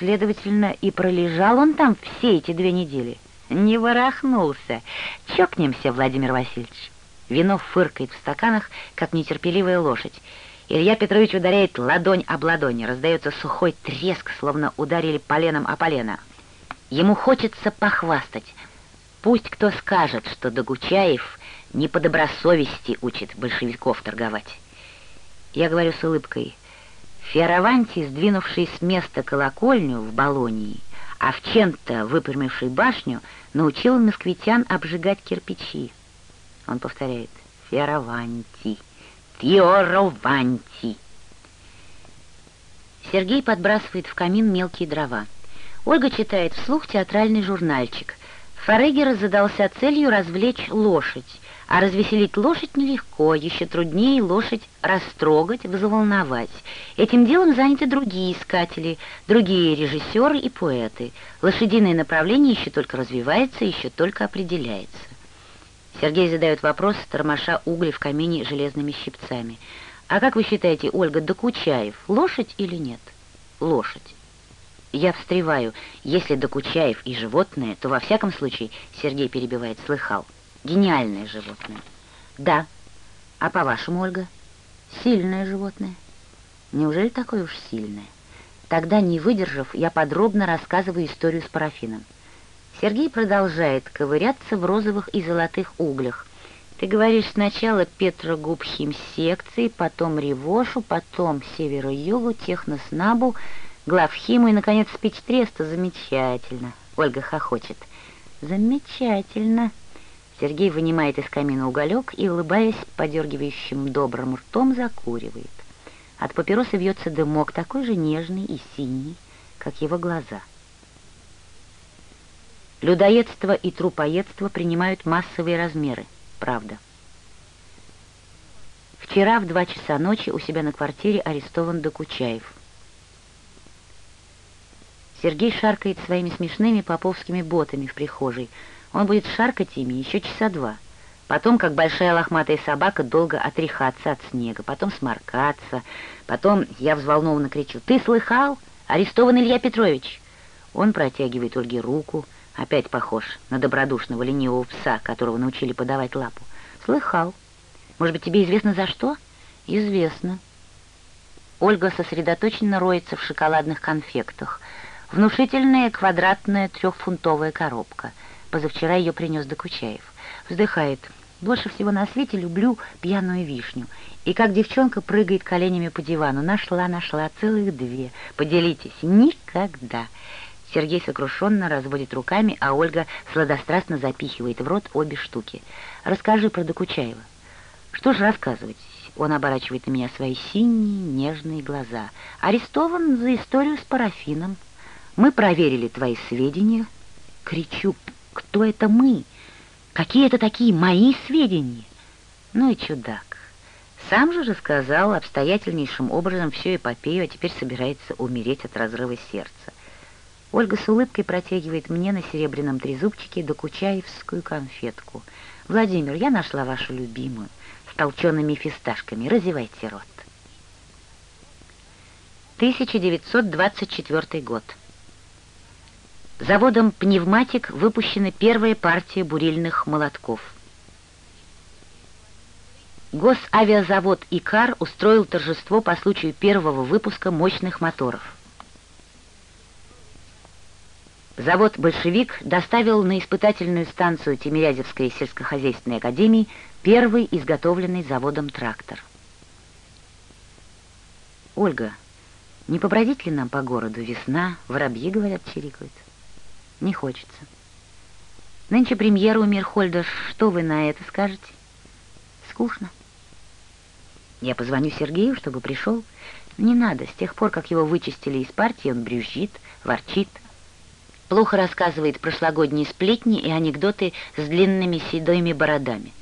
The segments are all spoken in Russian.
следовательно, и пролежал он там все эти две недели. Не ворохнулся. Чокнемся, Владимир Васильевич. Вино фыркает в стаканах, как нетерпеливая лошадь. Илья Петрович ударяет ладонь об ладони. Раздается сухой треск, словно ударили поленом о полено. Ему хочется похвастать. Пусть кто скажет, что Догучаев не по добросовести учит большевиков торговать. Я говорю с улыбкой. Фиараванти, сдвинувший с места колокольню в Болонии, а в чем-то выпрямивший башню, научил москвитян обжигать кирпичи. Он повторяет «Фиараванти». Фиорованти. Сергей подбрасывает в камин мелкие дрова. Ольга читает вслух театральный журнальчик. Форегер задался целью развлечь лошадь, а развеселить лошадь нелегко, еще труднее лошадь растрогать, взволновать. Этим делом заняты другие искатели, другие режиссеры и поэты. Лошадиное направление еще только развивается, еще только определяется. Сергей задает вопрос, тормоша угли в камине железными щипцами. «А как вы считаете, Ольга Докучаев, лошадь или нет?» «Лошадь». Я встреваю. Если Докучаев и животное, то во всяком случае, Сергей перебивает, слыхал. Гениальное животное. Да. А по-вашему, Ольга? Сильное животное. Неужели такое уж сильное? Тогда, не выдержав, я подробно рассказываю историю с парафином. Сергей продолжает ковыряться в розовых и золотых углях. Ты говоришь сначала Петрогубхимсекции, потом Ревошу, потом Северо-Югу, Техноснабу, Главхиму и, наконец, Спичтреста. Замечательно. Ольга хохочет. Замечательно. Сергей вынимает из камина уголек и, улыбаясь подергивающим добрым ртом, закуривает. От папиросы вьется дымок, такой же нежный и синий, как его глаза. Людоедство и трупоедство принимают массовые размеры, правда. Вчера в два часа ночи у себя на квартире арестован Докучаев. Сергей шаркает своими смешными поповскими ботами в прихожей. Он будет шаркать ими еще часа два. Потом, как большая лохматая собака, долго отряхаться от снега, потом сморкаться. Потом я взволнованно кричу «Ты слыхал? Арестован Илья Петрович!» Он протягивает Ольге руку, Опять похож на добродушного ленивого пса, которого научили подавать лапу. Слыхал. Может быть, тебе известно за что? Известно. Ольга сосредоточенно роется в шоколадных конфектах. Внушительная квадратная трехфунтовая коробка. Позавчера ее принес Докучаев. Вздыхает. Больше всего на свете люблю пьяную вишню. И как девчонка прыгает коленями по дивану. Нашла, нашла целых две. Поделитесь. Никогда. Сергей сокрушенно разводит руками, а Ольга сладострастно запихивает в рот обе штуки. «Расскажи про Докучаева». «Что же рассказывать?» Он оборачивает на меня свои синие, нежные глаза. «Арестован за историю с парафином. Мы проверили твои сведения». Кричу, «Кто это мы? Какие это такие мои сведения?» Ну и чудак. Сам же рассказал обстоятельнейшим образом всю эпопею, а теперь собирается умереть от разрыва сердца. Ольга с улыбкой протягивает мне на серебряном трезубчике докучаевскую конфетку. «Владимир, я нашла вашу любимую, с толчеными фисташками. Разевайте рот». 1924 год. Заводом «Пневматик» выпущена первая партия бурильных молотков. Госавиазавод «Икар» устроил торжество по случаю первого выпуска мощных моторов. Завод «Большевик» доставил на испытательную станцию Тимирязевской сельскохозяйственной академии первый изготовленный заводом трактор. «Ольга, не побродить ли нам по городу? Весна, воробьи, говорят, чирикают». «Не хочется». «Нынче премьера у Мирхольда. Что вы на это скажете?» «Скучно». «Я позвоню Сергею, чтобы пришел». «Не надо. С тех пор, как его вычистили из партии, он брюзжит, ворчит» плохо рассказывает прошлогодние сплетни и анекдоты с длинными седойми бородами.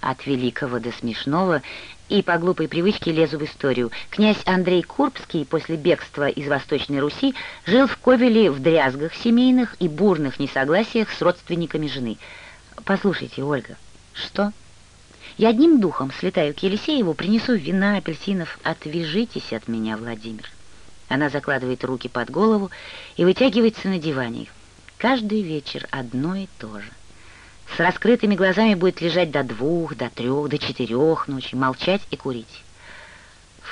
От великого до смешного и по глупой привычке лезу в историю. Князь Андрей Курбский после бегства из Восточной Руси жил в Ковеле в дрязгах семейных и бурных несогласиях с родственниками жены. Послушайте, Ольга, что? Я одним духом слетаю к Елисееву, принесу вина, апельсинов. Отвяжитесь от меня, Владимир. Она закладывает руки под голову и вытягивается на диване. Каждый вечер одно и то же. С раскрытыми глазами будет лежать до двух, до трех, до четырех ночи, молчать и курить.